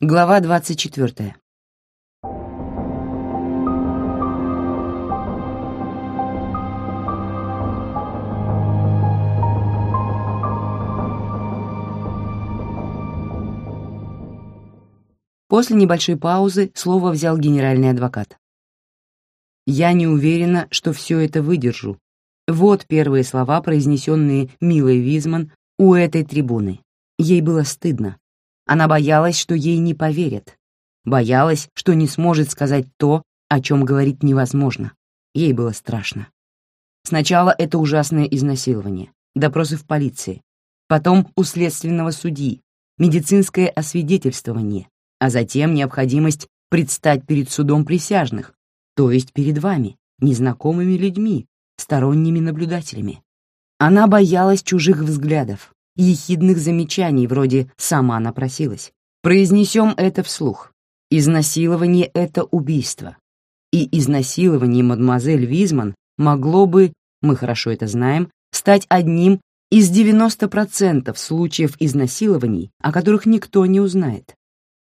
Глава 24. После небольшой паузы слово взял генеральный адвокат. «Я не уверена, что все это выдержу». Вот первые слова, произнесенные Милой Визман у этой трибуны. Ей было стыдно. Она боялась, что ей не поверят. Боялась, что не сможет сказать то, о чем говорить невозможно. Ей было страшно. Сначала это ужасное изнасилование, допросы в полиции, потом у следственного судьи, медицинское освидетельствование, а затем необходимость предстать перед судом присяжных, то есть перед вами, незнакомыми людьми, сторонними наблюдателями. Она боялась чужих взглядов, ехидных замечаний вроде «сама напросилась». Произнесем это вслух. Изнасилование — это убийство. И изнасилование мадемуазель Визман могло бы, мы хорошо это знаем, стать одним из 90% случаев изнасилований, о которых никто не узнает.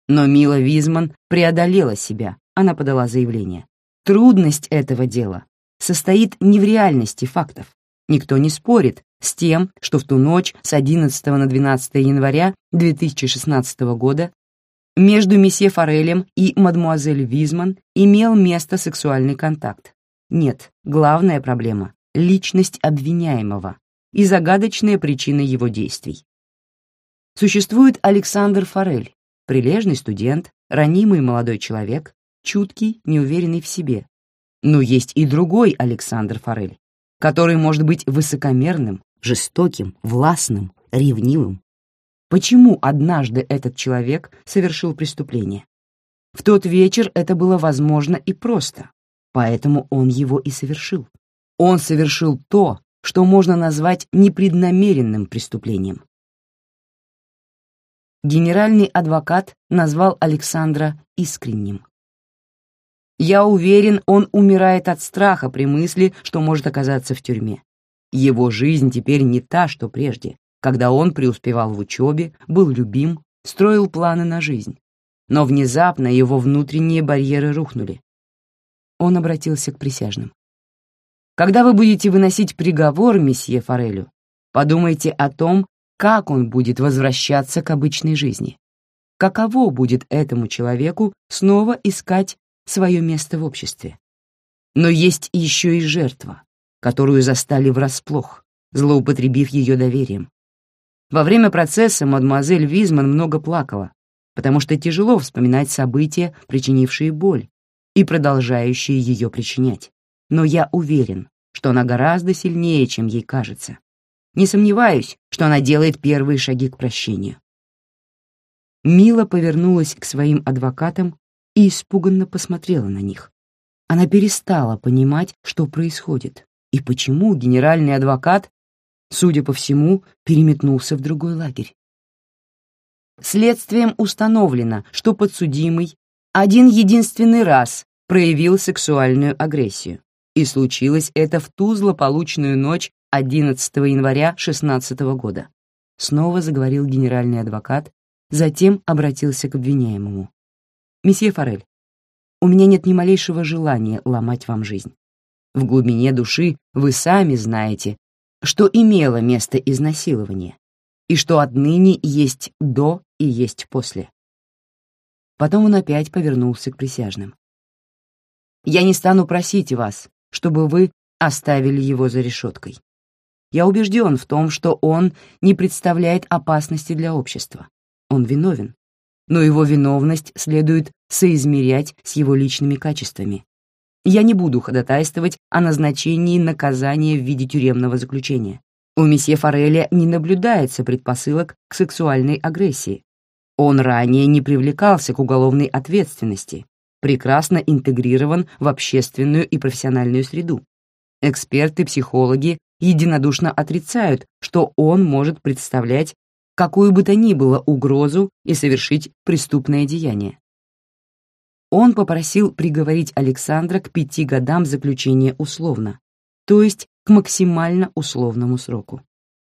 Но Мила Визман преодолела себя, она подала заявление. Трудность этого дела состоит не в реальности фактов. Никто не спорит, с тем, что в ту ночь с 11 на 12 января 2016 года между месье Форелем и мадмуазель Визман имел место сексуальный контакт. Нет, главная проблема — личность обвиняемого и загадочная причина его действий. Существует Александр Форель, прилежный студент, ранимый молодой человек, чуткий, неуверенный в себе. Но есть и другой Александр Форель, который может быть высокомерным, жестоким, властным, ревнивым. Почему однажды этот человек совершил преступление? В тот вечер это было возможно и просто, поэтому он его и совершил. Он совершил то, что можно назвать непреднамеренным преступлением. Генеральный адвокат назвал Александра искренним. Я уверен, он умирает от страха при мысли, что может оказаться в тюрьме. Его жизнь теперь не та, что прежде, когда он преуспевал в учебе, был любим, строил планы на жизнь. Но внезапно его внутренние барьеры рухнули. Он обратился к присяжным. «Когда вы будете выносить приговор месье Форелю, подумайте о том, как он будет возвращаться к обычной жизни. Каково будет этому человеку снова искать свое место в обществе? Но есть еще и жертва, которую застали врасплох, злоупотребив ее доверием. Во время процесса мадемуазель Визман много плакала, потому что тяжело вспоминать события, причинившие боль, и продолжающие ее причинять. Но я уверен, что она гораздо сильнее, чем ей кажется. Не сомневаюсь, что она делает первые шаги к прощению. Мила повернулась к своим адвокатам и испуганно посмотрела на них. Она перестала понимать, что происходит и почему генеральный адвокат, судя по всему, переметнулся в другой лагерь. Следствием установлено, что подсудимый один единственный раз проявил сексуальную агрессию, и случилось это в ту злополучную ночь 11 января 16 года. Снова заговорил генеральный адвокат, затем обратился к обвиняемому. «Месье Форель, у меня нет ни малейшего желания ломать вам жизнь. В глубине души вы сами знаете, что имело место изнасилование, и что отныне есть до и есть после. Потом он опять повернулся к присяжным. «Я не стану просить вас, чтобы вы оставили его за решеткой. Я убежден в том, что он не представляет опасности для общества. Он виновен, но его виновность следует соизмерять с его личными качествами, я не буду ходатайствовать о назначении наказания в виде тюремного заключения. У месье Фореля не наблюдается предпосылок к сексуальной агрессии. Он ранее не привлекался к уголовной ответственности, прекрасно интегрирован в общественную и профессиональную среду. Эксперты-психологи единодушно отрицают, что он может представлять какую бы то ни было угрозу и совершить преступное деяние он попросил приговорить Александра к пяти годам заключения условно, то есть к максимально условному сроку.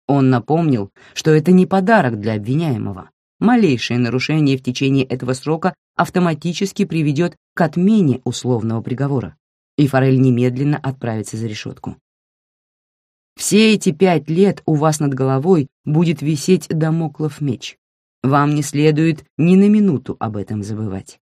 Он напомнил, что это не подарок для обвиняемого, малейшее нарушение в течение этого срока автоматически приведет к отмене условного приговора, и Форель немедленно отправится за решетку. Все эти пять лет у вас над головой будет висеть домоклов меч. Вам не следует ни на минуту об этом забывать.